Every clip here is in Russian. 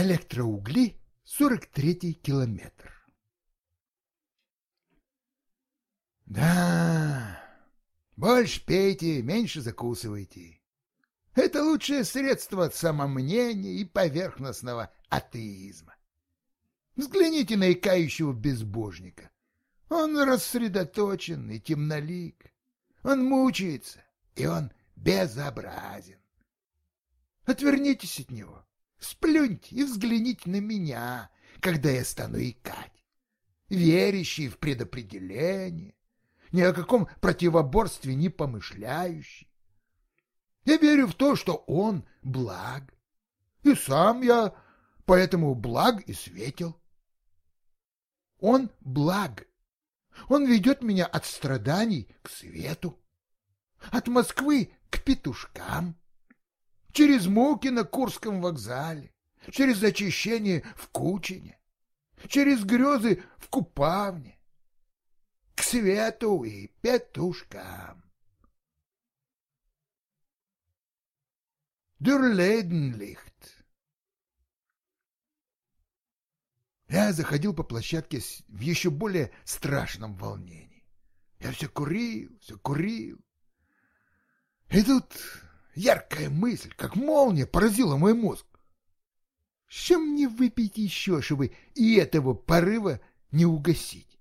Электроугли, 43-й километр. Да, больше пейте, меньше закусывайте. Это лучшее средство от самомнения и поверхностного атеизма. Взгляните на икающего безбожника. Он рассредоточен и темнолик. Он мучается, и он безобразен. Отвернитесь от него, сплюньте и взгляните на меня, когда я стану икать, верящий в предопределение, ни о каком противоборстве не помышляющий. Я верю в то, что он благ, и сам я поэтому благ и светел. Он благ. Он ведет меня от страданий к свету, от Москвы к петушкам, через муки на Курском вокзале, через очищение в Кучине, через грезы в Купавне, к свету и петушкам. Дюрлейденлихт. Я заходил по площадке в еще более страшном волнении. Я все курил, все курил. И тут яркая мысль, как молния, поразила мой мозг. Чем мне выпить еще, чтобы и этого порыва не угасить?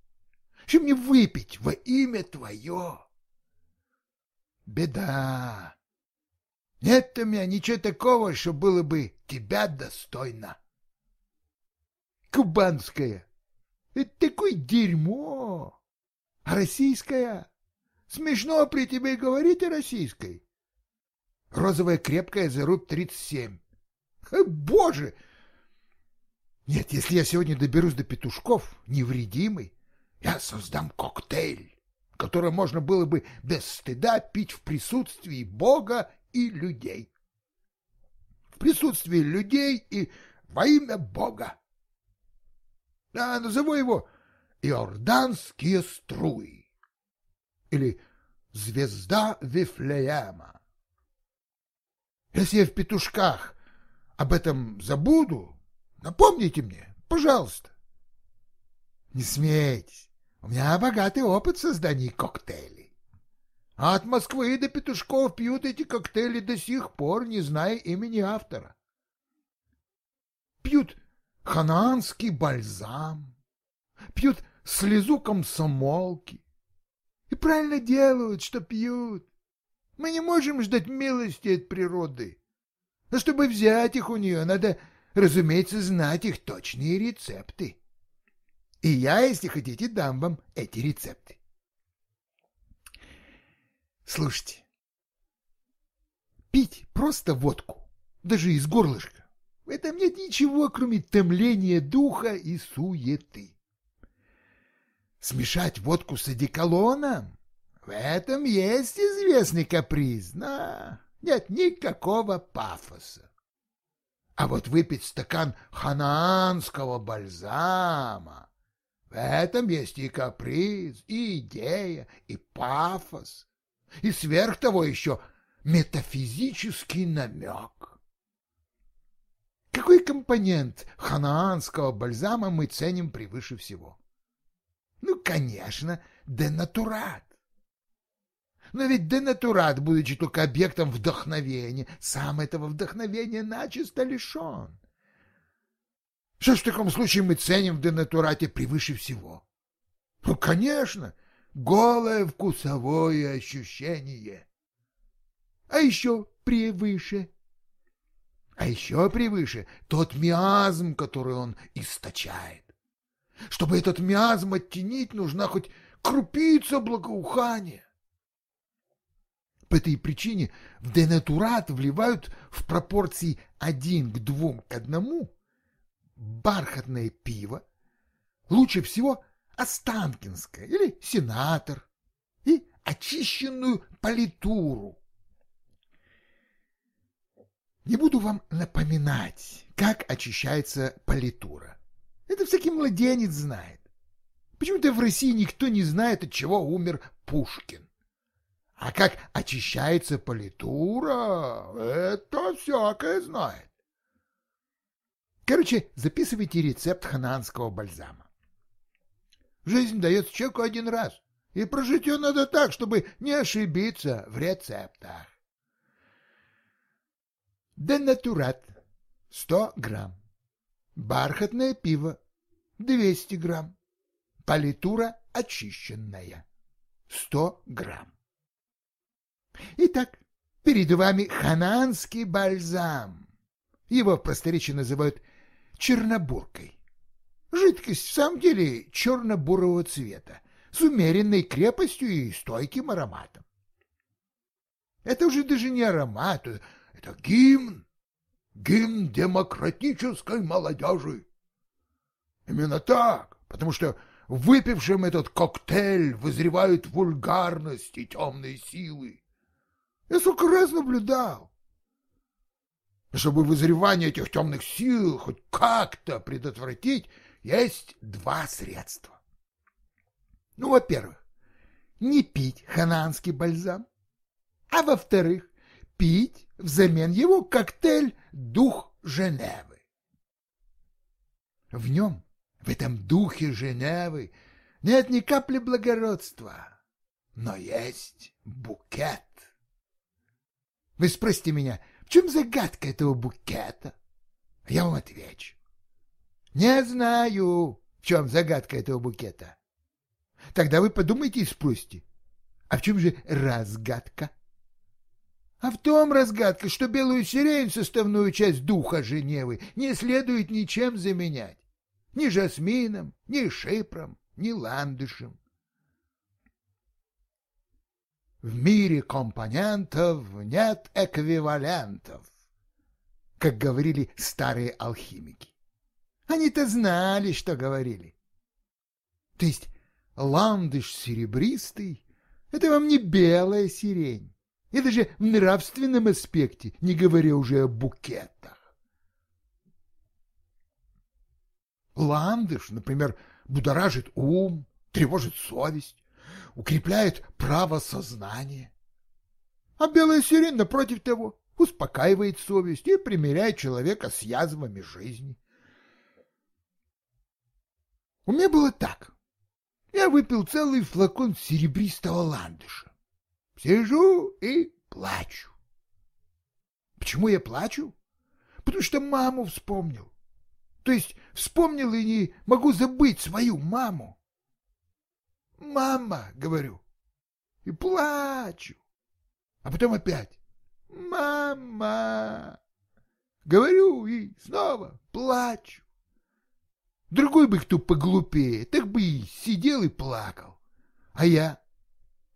Чем мне выпить во имя твое? Беда. Нет у меня ничего такого, что было бы тебя достойно. Кубанская. Это такое дерьмо. Российская? Смешно при тебе говорить о российской. Розовая крепкая за тридцать семь. Боже! Нет, если я сегодня доберусь до петушков, невредимый, я создам коктейль, который можно было бы без стыда пить в присутствии Бога и людей. В присутствии людей и во имя Бога. Я назову его «Иорданские струи» или «Звезда Вифлеема». Если я в петушках об этом забуду, напомните мне, пожалуйста. Не смейтесь, у меня богатый опыт создания коктейлей. А от Москвы до Петушков пьют эти коктейли до сих пор, не зная имени автора. Пьют ханаанский бальзам, пьют слезу комсомолки. И правильно делают, что пьют. Мы не можем ждать милости от природы. Но чтобы взять их у нее, надо, разумеется, знать их точные рецепты. И я, если хотите, дам вам эти рецепты. Слушайте, пить просто водку, даже из горлышка, в этом нет ничего, кроме томления духа и суеты. Смешать водку с одеколоном — в этом есть известный каприз, но нет никакого пафоса. А вот выпить стакан ханаанского бальзама — в этом есть и каприз, и идея, и пафос, и сверх того еще метафизический намек. Какой компонент ханаанского бальзама мы ценим превыше всего? Ну, конечно, денатурат. Но ведь денатурат, будучи только объектом вдохновения, сам этого вдохновения начисто лишен. Что ж в таком случае мы ценим в денатурате превыше всего? Ну, конечно, голое вкусовое ощущение. А еще превыше а еще превыше тот миазм, который он источает. Чтобы этот миазм оттенить, нужна хоть крупица благоухания. По этой причине в денатурат вливают в пропорции один к двум к одному бархатное пиво, лучше всего Останкинское или Сенатор, и очищенную политуру, не буду вам напоминать, как очищается политура. Это всякий младенец знает. Почему-то в России никто не знает, от чего умер Пушкин. А как очищается политура, это всякое знает. Короче, записывайте рецепт хананского бальзама. Жизнь дается человеку один раз, и прожить ее надо так, чтобы не ошибиться в рецептах. Денатурат 100 грамм. Бархатное пиво 200 грамм. Политура очищенная 100 грамм. Итак, перед вами хананский бальзам. Его в просторечии называют чернобуркой. Жидкость в самом деле черно-бурого цвета, с умеренной крепостью и стойким ароматом. Это уже даже не аромат, это гимн, гимн демократической молодежи. Именно так, потому что выпившим этот коктейль вызревают вульгарность и темные силы. Я сколько раз наблюдал. Чтобы вызревание этих темных сил хоть как-то предотвратить, есть два средства. Ну, во-первых, не пить хананский бальзам, а во-вторых, пить взамен его коктейль «Дух Женевы». В нем, в этом духе Женевы, нет ни капли благородства, но есть букет. Вы спросите меня, в чем загадка этого букета? Я вам отвечу. Не знаю, в чем загадка этого букета. Тогда вы подумайте и спросите, а в чем же разгадка? А в том разгадка, что белую сирень, составную часть духа Женевы, не следует ничем заменять. Ни жасмином, ни шипром, ни ландышем. В мире компонентов нет эквивалентов, как говорили старые алхимики. Они-то знали, что говорили. То есть ландыш серебристый — это вам не белая сирень. И даже в нравственном аспекте, не говоря уже о букетах. Ландыш, например, будоражит ум, тревожит совесть, укрепляет право сознания. А белая сирень, напротив того, успокаивает совесть и примиряет человека с язвами жизни. У меня было так. Я выпил целый флакон серебристого ландыша. Сижу и плачу. Почему я плачу? Потому что маму вспомнил. То есть вспомнил и не могу забыть свою маму. «Мама!» — говорю. И плачу. А потом опять. «Мама!» Говорю и снова плачу. Другой бы кто поглупее, так бы и сидел и плакал. А я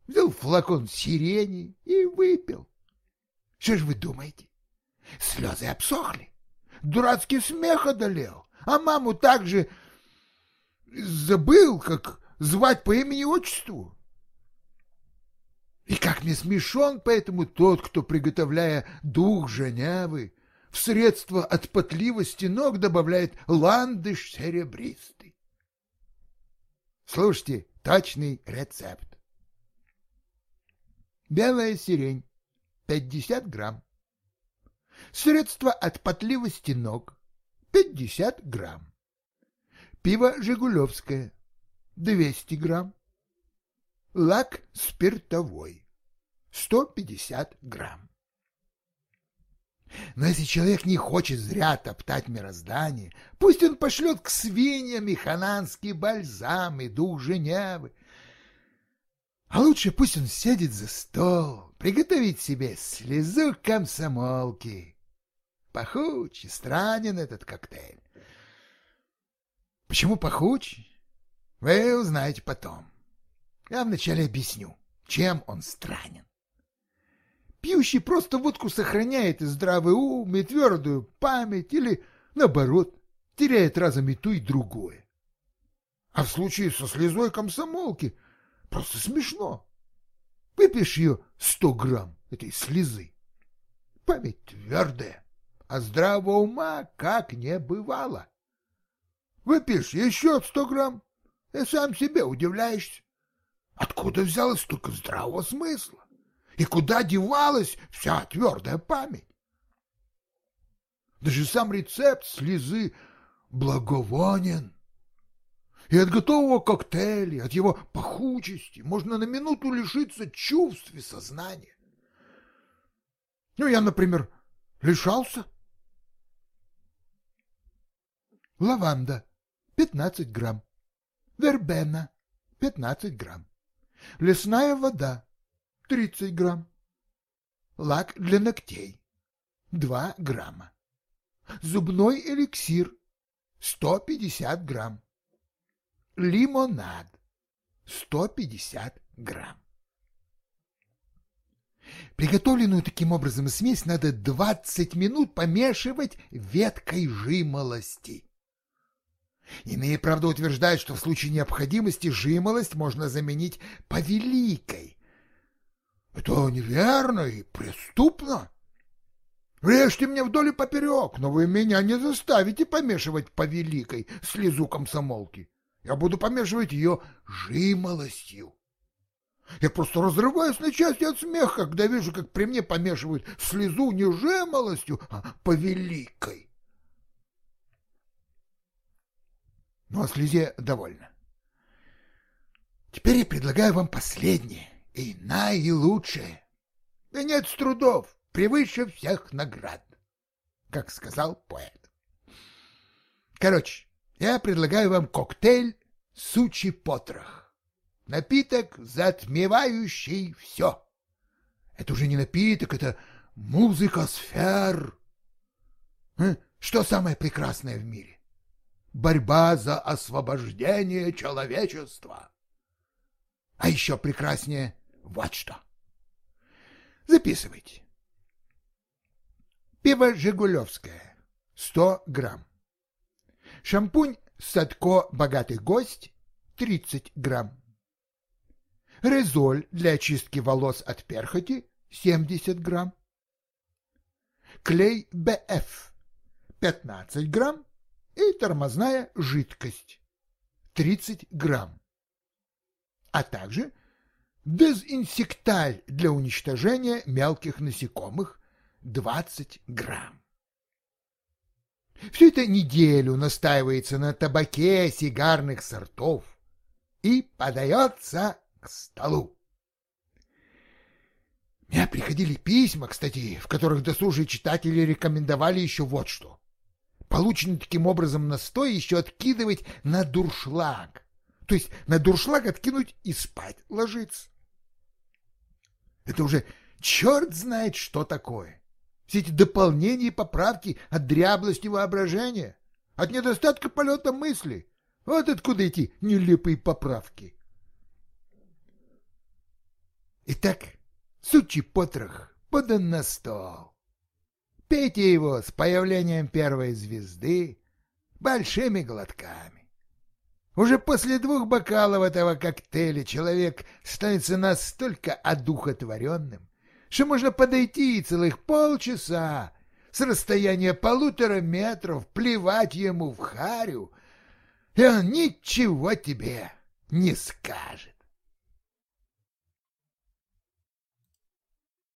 взял флакон сирени и выпил. Что ж вы думаете? Слезы обсохли, дурацкий смех одолел, а маму также забыл, как звать по имени-отчеству. И как мне смешон поэтому тот, кто, приготовляя дух Женевы, в средство от потливости ног добавляет ландыш серебристый. Слушайте, точный рецепт. Белая сирень 50 грамм. Средство от потливости ног 50 грамм. Пиво «Жигулевское» 200 грамм. Лак спиртовой 150 грамм. Но если человек не хочет зря топтать мироздание, пусть он пошлет к свиньям и хананский бальзам и дух Женевы. А лучше пусть он сядет за стол, приготовит себе слезу комсомолки. Пахучий, странен этот коктейль. Почему пахучий? Вы узнаете потом. Я вначале объясню, чем он странен. Пьющий просто водку сохраняет и здравый ум, и твердую память, или, наоборот, теряет разом и то, и другое. А в случае со слезой комсомолки просто смешно. Выпьешь ее сто грамм этой слезы. Память твердая, а здравого ума как не бывало. Выпьешь еще сто грамм, и сам себе удивляешься. Откуда взялось столько здравого смысла? И куда девалась вся твердая память? Даже сам рецепт слезы благовонен. И от готового коктейля, от его пахучести можно на минуту лишиться чувств и сознания. Ну, я, например, лишался. Лаванда 15 грамм. Вербена 15 грамм. Лесная вода 30 грамм. Лак для ногтей 2 грамма. Зубной эликсир 150 грамм. Лимонад 150 грамм. Приготовленную таким образом смесь надо 20 минут помешивать веткой жимолости. Иные, правда, утверждают, что в случае необходимости жимолость можно заменить повеликой. Это неверно и преступно. Режьте мне вдоль и поперек, но вы меня не заставите помешивать повеликой слезу комсомолки. Я буду помешивать ее жимолостью. Я просто разрываюсь на части от смеха, когда вижу, как при мне помешивают слезу не жимолостью, а повеликой. Но ну, о слезе довольно. Теперь я предлагаю вам последнее и наилучшее. Да нет трудов, превыше всех наград, как сказал поэт. Короче, я предлагаю вам коктейль «Сучий потрох». Напиток, затмевающий все. Это уже не напиток, это музыка сфер. Что самое прекрасное в мире? Борьба за освобождение человечества. А еще прекраснее вот что. Записывайте. Пиво «Жигулевское» 100 грамм. Шампунь Садко «Богатый гость» 30 грамм. Резоль для очистки волос от перхоти 70 грамм. Клей БФ 15 грамм и тормозная жидкость 30 грамм. А также дезинсекталь для уничтожения мелких насекомых 20 грамм. Все это неделю настаивается на табаке сигарных сортов и подается к столу. Мне приходили письма, кстати, в которых досужие читатели рекомендовали еще вот что. Полученный таким образом настой еще откидывать на дуршлаг. То есть на дуршлаг откинуть и спать ложиться. Это уже черт знает, что такое. Все эти дополнения и поправки от дряблости воображения, от недостатка полета мысли. Вот откуда эти нелепые поправки. Итак, сучий потрох подан на стол. Пейте его с появлением первой звезды большими глотками. Уже после двух бокалов этого коктейля человек становится настолько одухотворенным, что можно подойти и целых полчаса с расстояния полутора метров плевать ему в харю, и он ничего тебе не скажет.